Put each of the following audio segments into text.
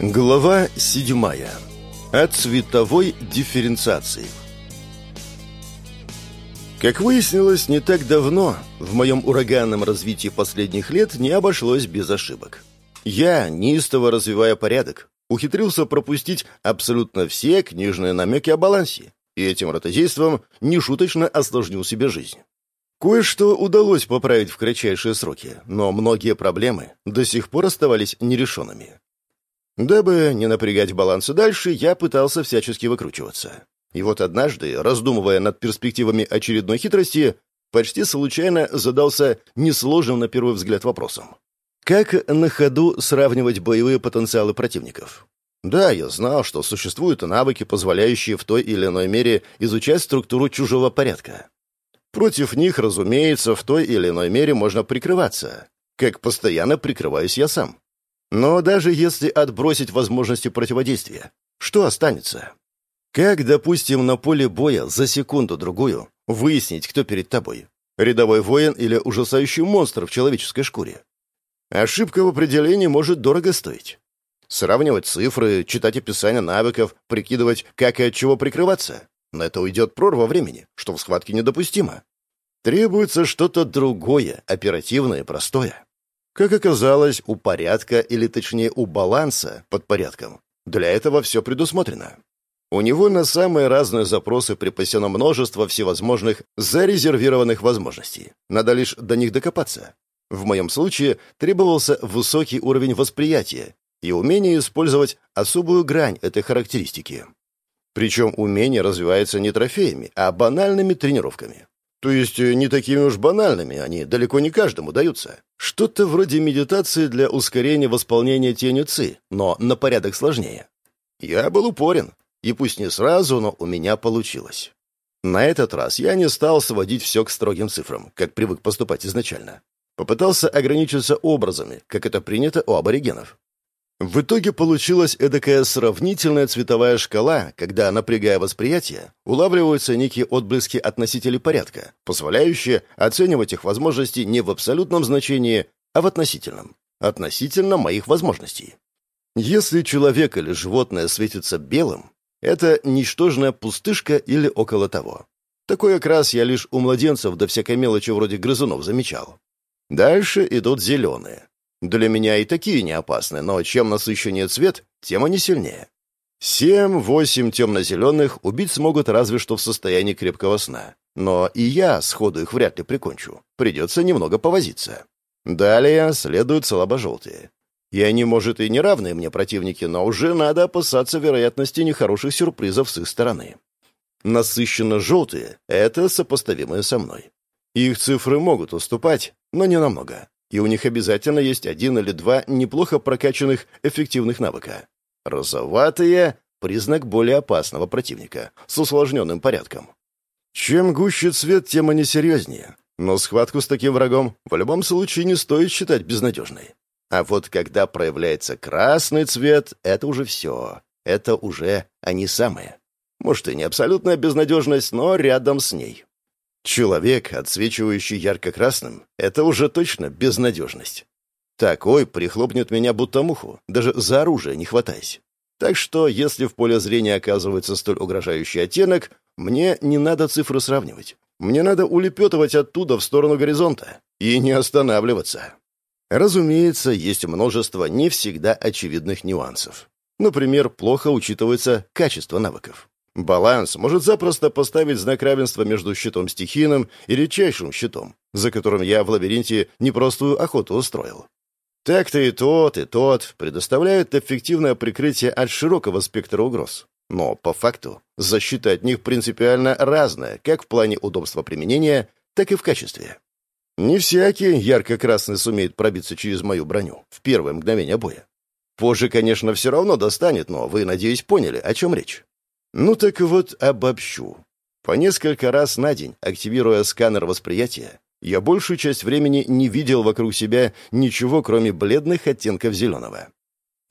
Глава седьмая. О цветовой дифференциации. Как выяснилось не так давно, в моем ураганном развитии последних лет не обошлось без ошибок. Я, неистово развивая порядок, ухитрился пропустить абсолютно все книжные намеки о балансе, и этим ротозейством нешуточно осложнил себе жизнь. Кое-что удалось поправить в кратчайшие сроки, но многие проблемы до сих пор оставались нерешенными. Дабы не напрягать балансы дальше, я пытался всячески выкручиваться. И вот однажды, раздумывая над перспективами очередной хитрости, почти случайно задался несложным на первый взгляд вопросом. Как на ходу сравнивать боевые потенциалы противников? Да, я знал, что существуют навыки, позволяющие в той или иной мере изучать структуру чужого порядка. Против них, разумеется, в той или иной мере можно прикрываться, как постоянно прикрываюсь я сам. Но даже если отбросить возможности противодействия, что останется? Как, допустим, на поле боя за секунду-другую выяснить, кто перед тобой? Рядовой воин или ужасающий монстр в человеческой шкуре? Ошибка в определении может дорого стоить. Сравнивать цифры, читать описание навыков, прикидывать, как и от чего прикрываться. На это уйдет прорва времени, что в схватке недопустимо. Требуется что-то другое, оперативное и простое. Как оказалось, у порядка, или точнее у баланса под порядком, для этого все предусмотрено. У него на самые разные запросы припасено множество всевозможных зарезервированных возможностей. Надо лишь до них докопаться. В моем случае требовался высокий уровень восприятия и умение использовать особую грань этой характеристики. Причем умение развивается не трофеями, а банальными тренировками. То есть э, не такими уж банальными, они далеко не каждому даются. Что-то вроде медитации для ускорения восполнения тенью ЦИ, но на порядок сложнее. Я был упорен, и пусть не сразу, но у меня получилось. На этот раз я не стал сводить все к строгим цифрам, как привык поступать изначально. Попытался ограничиться образами, как это принято у аборигенов. В итоге получилась эдакая сравнительная цветовая шкала, когда, напрягая восприятие, улавливаются некие отблески относителей порядка, позволяющие оценивать их возможности не в абсолютном значении, а в относительном. Относительно моих возможностей. Если человек или животное светится белым, это ничтожная пустышка или около того. Такой окрас я лишь у младенцев до всякой мелочи вроде грызунов замечал. Дальше идут зеленые. Для меня и такие не опасны, но чем насыщеннее цвет, тем они сильнее. Семь-восемь темно-зеленых убить смогут разве что в состоянии крепкого сна. Но и я сходу их вряд ли прикончу. Придется немного повозиться. Далее следуют слабо-желтые. И они, может, и не равные мне противники, но уже надо опасаться вероятности нехороших сюрпризов с их стороны. Насыщенно-желтые — это сопоставимые со мной. Их цифры могут уступать, но не намного и у них обязательно есть один или два неплохо прокачанных эффективных навыка. Розоватые — признак более опасного противника, с усложненным порядком. Чем гуще цвет, тем они серьезнее. Но схватку с таким врагом в любом случае не стоит считать безнадежной. А вот когда проявляется красный цвет, это уже все. Это уже они самые. Может, и не абсолютная безнадежность, но рядом с ней. Человек, отсвечивающий ярко-красным, это уже точно безнадежность. Такой прихлопнет меня будто муху, даже за оружие не хватаясь. Так что, если в поле зрения оказывается столь угрожающий оттенок, мне не надо цифры сравнивать. Мне надо улепетывать оттуда в сторону горизонта и не останавливаться. Разумеется, есть множество не всегда очевидных нюансов. Например, плохо учитывается качество навыков. Баланс может запросто поставить знак равенства между щитом стихийным и редчайшим щитом, за которым я в лабиринте непростую охоту устроил. Так-то и тот, и тот предоставляют эффективное прикрытие от широкого спектра угроз. Но, по факту, защита от них принципиально разная, как в плане удобства применения, так и в качестве. Не всякий ярко-красный сумеет пробиться через мою броню в первое мгновение боя. Позже, конечно, все равно достанет, но вы, надеюсь, поняли, о чем речь. Ну так вот обобщу. По несколько раз на день, активируя сканер восприятия, я большую часть времени не видел вокруг себя ничего, кроме бледных оттенков зеленого.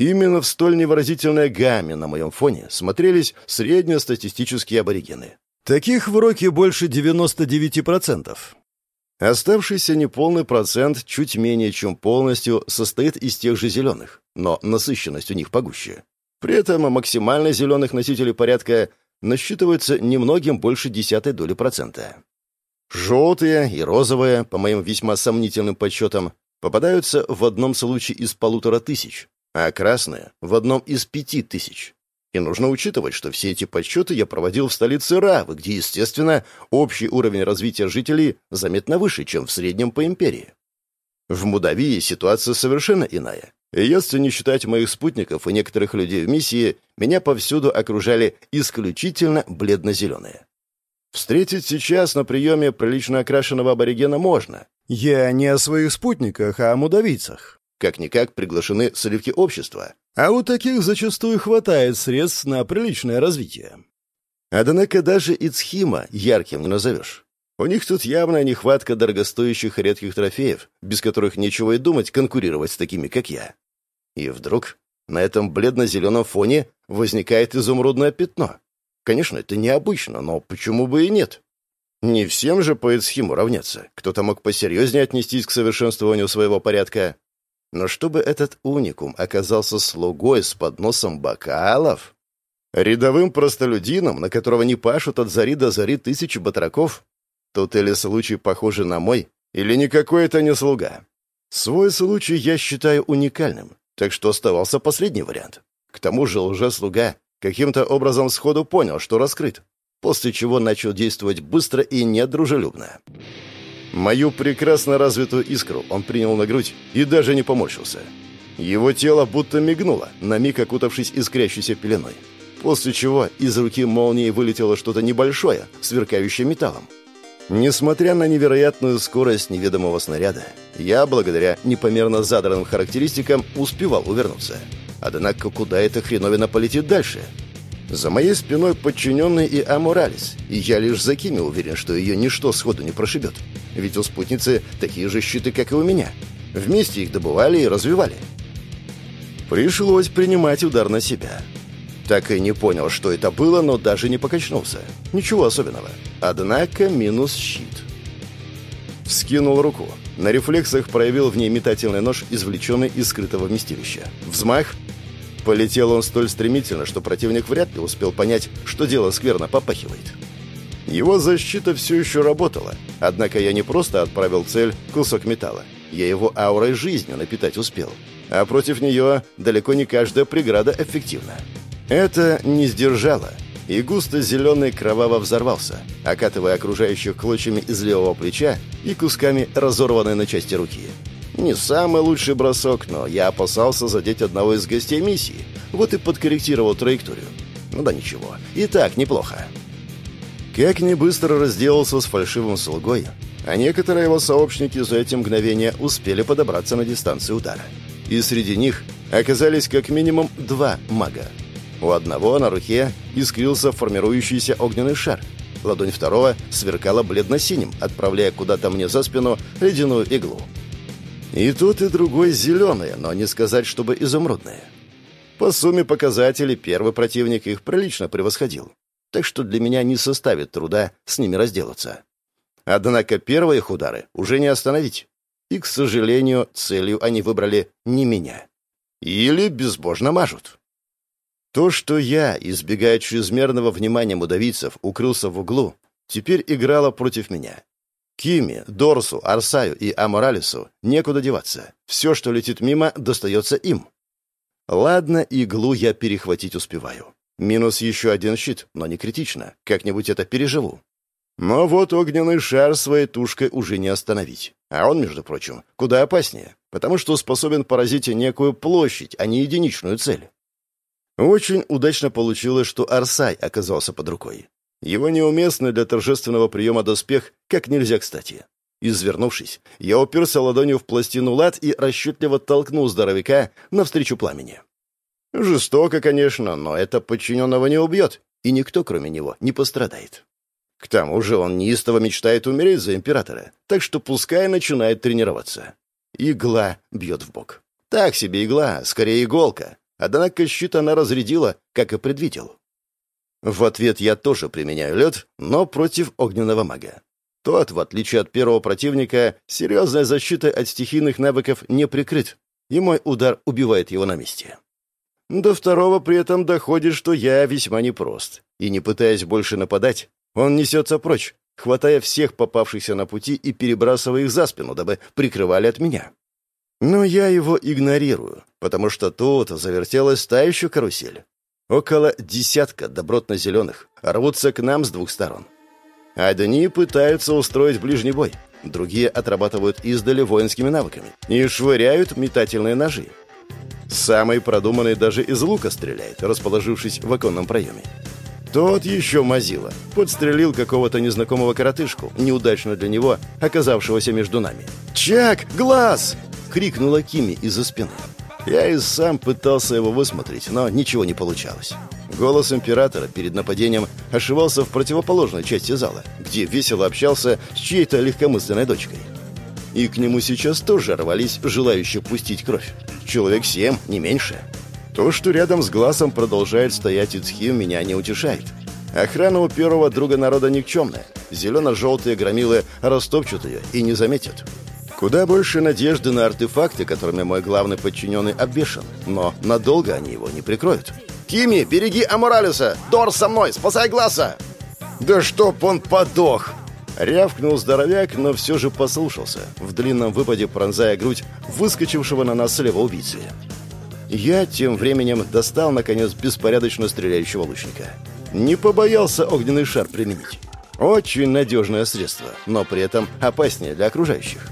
Именно в столь невыразительной гамме на моем фоне смотрелись среднестатистические аборигены. Таких в Роке больше 99%. Оставшийся неполный процент, чуть менее чем полностью, состоит из тех же зеленых, но насыщенность у них погуще. При этом максимально зеленых носителей порядка насчитывается немногим больше десятой доли процента. Желтые и розовые, по моим весьма сомнительным подсчетам, попадаются в одном случае из полутора тысяч, а красные — в одном из пяти тысяч. И нужно учитывать, что все эти подсчеты я проводил в столице Равы, где, естественно, общий уровень развития жителей заметно выше, чем в среднем по империи. В Мудавии ситуация совершенно иная. И если не считать моих спутников и некоторых людей в миссии, меня повсюду окружали исключительно бледно-зеленые. Встретить сейчас на приеме прилично окрашенного аборигена можно. Я не о своих спутниках, а о мудавийцах. Как-никак приглашены сливки общества. А у таких зачастую хватает средств на приличное развитие. Однако даже Ицхима ярким не назовешь. У них тут явная нехватка дорогостоящих редких трофеев, без которых нечего и думать конкурировать с такими, как я. И вдруг на этом бледно-зеленом фоне возникает изумрудное пятно. Конечно, это необычно, но почему бы и нет? Не всем же по Эцхиму равняться. Кто-то мог посерьезнее отнестись к совершенствованию своего порядка. Но чтобы этот уникум оказался слугой с подносом бокалов, рядовым простолюдином, на которого не пашут от зари до зари тысячи батраков, тут или случай похожий на мой, или никакой это не слуга. Свой случай я считаю уникальным, так что оставался последний вариант. К тому же лже-слуга каким-то образом сходу понял, что раскрыт, после чего начал действовать быстро и недружелюбно. Мою прекрасно развитую искру он принял на грудь и даже не поморщился. Его тело будто мигнуло, на миг окутавшись искрящейся пеленой. После чего из руки молнии вылетело что-то небольшое, сверкающее металлом. Несмотря на невероятную скорость неведомого снаряда, я, благодаря непомерно задранным характеристикам, успевал увернуться. Однако куда эта хреновина полетит дальше? За моей спиной подчиненный и Амуралис, и я лишь за Кими уверен, что ее ничто сходу не прошибет. Ведь у спутницы такие же щиты, как и у меня. Вместе их добывали и развивали. Пришлось принимать удар на себя. Так и не понял, что это было, но даже не покачнулся. Ничего особенного. Однако минус щит. Вскинул руку. На рефлексах проявил в ней метательный нож, извлеченный из скрытого вместилища. Взмах. Полетел он столь стремительно, что противник вряд ли успел понять, что дело скверно попахивает. Его защита все еще работала, однако я не просто отправил цель кусок металла. Я его аурой жизни напитать успел. А против нее далеко не каждая преграда эффективна. Это не сдержало, и густо-зеленый кроваво взорвался, окатывая окружающих клочьями из левого плеча и кусками разорванной на части руки. Не самый лучший бросок, но я опасался задеть одного из гостей миссии, вот и подкорректировал траекторию. Ну да ничего, и так неплохо. Как не быстро разделался с фальшивым слугой, а некоторые его сообщники за эти мгновения успели подобраться на дистанцию удара. И среди них оказались как минимум два мага. У одного на руке искрился формирующийся огненный шар. Ладонь второго сверкала бледно-синим, отправляя куда-то мне за спину ледяную иглу. И тут и другой зеленые, но не сказать, чтобы изумрудные. По сумме показателей первый противник их прилично превосходил так что для меня не составит труда с ними разделаться. Однако первые их удары уже не остановить. И, к сожалению, целью они выбрали не меня. Или безбожно мажут. То, что я, избегая чрезмерного внимания мудавийцев, укрылся в углу, теперь играло против меня. Кими, Дорсу, Арсаю и Аморалису некуда деваться. Все, что летит мимо, достается им. Ладно, иглу я перехватить успеваю. Минус еще один щит, но не критично. Как-нибудь это переживу. Но вот огненный шар своей тушкой уже не остановить. А он, между прочим, куда опаснее, потому что способен поразить некую площадь, а не единичную цель. Очень удачно получилось, что Арсай оказался под рукой. Его неуместный для торжественного приема доспех как нельзя кстати. Извернувшись, я уперся ладонью в пластину лад и расчетливо толкнул здоровяка навстречу пламени. Жестоко, конечно, но это подчиненного не убьет, и никто, кроме него, не пострадает. К тому же он неистово мечтает умереть за императора, так что пускай начинает тренироваться. Игла бьет в бок. Так себе игла, скорее иголка. Однако щит она разрядила, как и предвидел. В ответ я тоже применяю лед, но против огненного мага. Тот, в отличие от первого противника, серьезной защитой от стихийных навыков не прикрыт, и мой удар убивает его на месте. До второго при этом доходит, что я весьма непрост, и не пытаясь больше нападать, он несется прочь, хватая всех попавшихся на пути и перебрасывая их за спину, дабы прикрывали от меня. Но я его игнорирую, потому что тут завертелась та еще карусель. Около десятка добротно-зеленых рвутся к нам с двух сторон. Одни пытаются устроить ближний бой, другие отрабатывают издали воинскими навыками и швыряют метательные ножи. Самый продуманный даже из лука стреляет, расположившись в оконном проеме. Тот еще мазила. Подстрелил какого-то незнакомого коротышку, неудачно для него, оказавшегося между нами. «Чак! Глаз!» — крикнула Кими из-за спины. Я и сам пытался его высмотреть, но ничего не получалось. Голос императора перед нападением ошивался в противоположной части зала, где весело общался с чьей-то легкомысленной дочкой. И к нему сейчас тоже рвались желающие пустить кровь. Человек семь, не меньше. То, что рядом с глазом продолжает стоять Ицхим, меня не утешает. Охрана у первого друга народа никчемная. Зелено-желтые громилы растопчут ее и не заметят. Куда больше надежды на артефакты, которыми мой главный подчиненный обвешан. Но надолго они его не прикроют. «Кими, береги Аморалиса! Дор со мной! Спасай глаза!» «Да чтоб он подох!» Рявкнул здоровяк, но все же послушался, в длинном выпаде пронзая грудь выскочившего на нас слева убийцы. Я тем временем достал, наконец, беспорядочно стреляющего лучника. Не побоялся огненный шар применить. Очень надежное средство, но при этом опаснее для окружающих.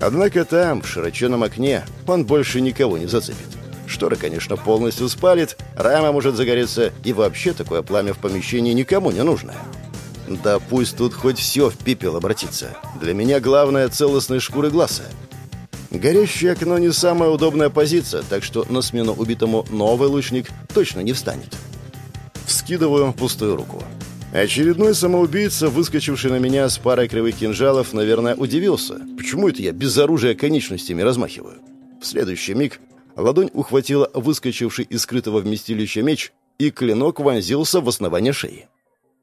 Однако там, в широченном окне, он больше никого не зацепит. Шторы, конечно, полностью спалит, рама может загореться, и вообще такое пламя в помещении никому не нужно. Да пусть тут хоть все в пепел обратится. Для меня главное целостной шкуры глаза. Горящее окно не самая удобная позиция, так что на смену убитому новый лучник точно не встанет. Вскидываю пустую руку. Очередной самоубийца, выскочивший на меня с парой кривых кинжалов, наверное, удивился. Почему это я без оружия конечностями размахиваю? В следующий миг ладонь ухватила выскочивший из скрытого вместилища меч, и клинок вонзился в основание шеи.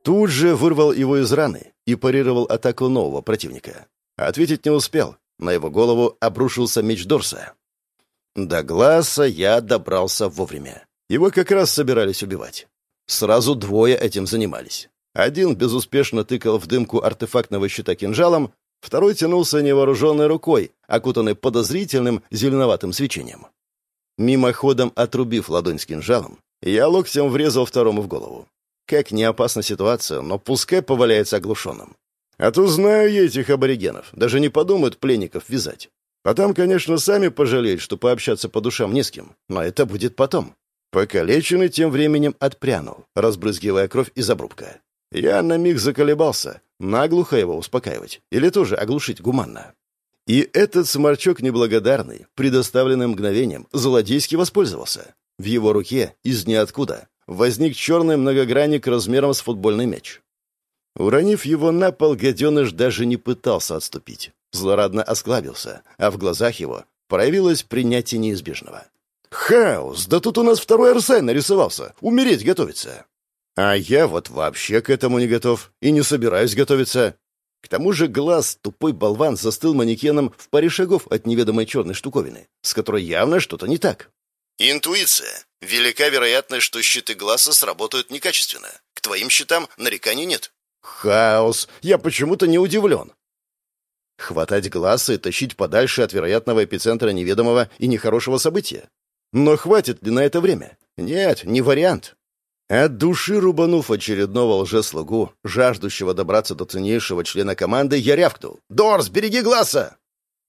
Тут же вырвал его из раны и парировал атаку нового противника. Ответить не успел. На его голову обрушился меч Дорса. До глаза я добрался вовремя. Его как раз собирались убивать. Сразу двое этим занимались. Один безуспешно тыкал в дымку артефактного щита кинжалом, второй тянулся невооруженной рукой, окутанной подозрительным зеленоватым свечением. Мимоходом отрубив ладонь с кинжалом, я локтем врезал второму в голову. Как не опасна ситуация, но пускай поваляется оглушенным. А то знаю я этих аборигенов, даже не подумают пленников вязать. Потом, конечно, сами пожалеют, что пообщаться по душам не с кем, но это будет потом. Покалеченный тем временем отпрянул, разбрызгивая кровь из обрубка. Я на миг заколебался, наглухо его успокаивать или тоже оглушить гуманно. И этот сморчок неблагодарный, предоставленным мгновением, злодейски воспользовался. В его руке из ниоткуда возник черный многогранник размером с футбольный мяч. Уронив его на пол, гаденыш даже не пытался отступить. Злорадно осклабился, а в глазах его проявилось принятие неизбежного. «Хаос! Да тут у нас второй Арсен нарисовался! Умереть готовится!» «А я вот вообще к этому не готов и не собираюсь готовиться!» К тому же глаз, тупой болван, застыл манекеном в паре шагов от неведомой черной штуковины, с которой явно что-то не так. Интуиция. Велика вероятность, что щиты глаза сработают некачественно. К твоим щитам нареканий нет. Хаос. Я почему-то не удивлен. Хватать глаз и тащить подальше от вероятного эпицентра неведомого и нехорошего события. Но хватит ли на это время? Нет, не вариант. От души рубанув очередного лжеслугу, жаждущего добраться до ценнейшего члена команды, я рявкнул. «Дорс, береги глаза!»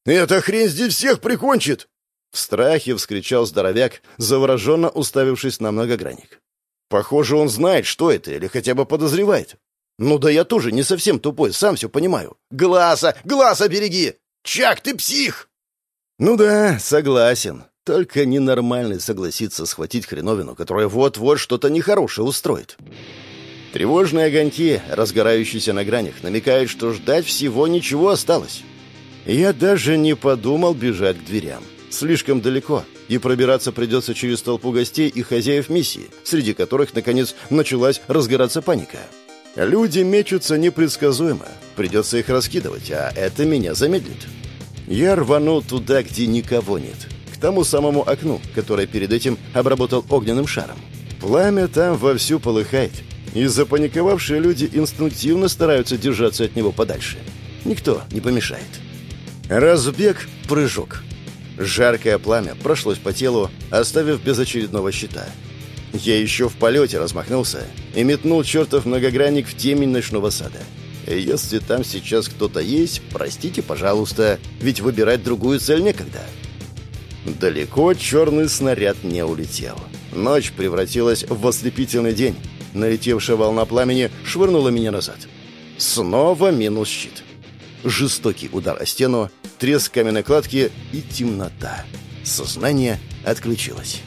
«Эта хрень здесь всех прикончит!» В страхе вскричал здоровяк, завороженно уставившись на многогранник. «Похоже, он знает, что это, или хотя бы подозревает. Ну да я тоже не совсем тупой, сам все понимаю. Глаза, глаза береги! Чак, ты псих!» «Ну да, согласен. Только ненормальный согласится схватить хреновину, которая вот-вот что-то нехорошее устроит». Тревожные огоньки, разгорающиеся на гранях, намекают, что ждать всего ничего осталось. Я даже не подумал бежать к дверям. Слишком далеко, и пробираться придется через толпу гостей и хозяев миссии, среди которых, наконец, началась разгораться паника. Люди мечутся непредсказуемо. Придется их раскидывать, а это меня замедлит. Я рванул туда, где никого нет. Тому самому окну, которое перед этим обработал огненным шаром. Пламя там вовсю полыхает. И запаниковавшие люди инстинктивно стараются держаться от него подальше. Никто не помешает. Разбег, прыжок. Жаркое пламя прошлось по телу, оставив без очередного щита. Я еще в полете размахнулся и метнул чертов многогранник в темень ночного сада. Если там сейчас кто-то есть, простите, пожалуйста, ведь выбирать другую цель некогда. Далеко черный снаряд не улетел. Ночь превратилась в ослепительный день. Налетевшая волна пламени швырнула меня назад. Снова минус щит. Жестокий удар о стену, треск каменной кладки и темнота. Сознание отключилось.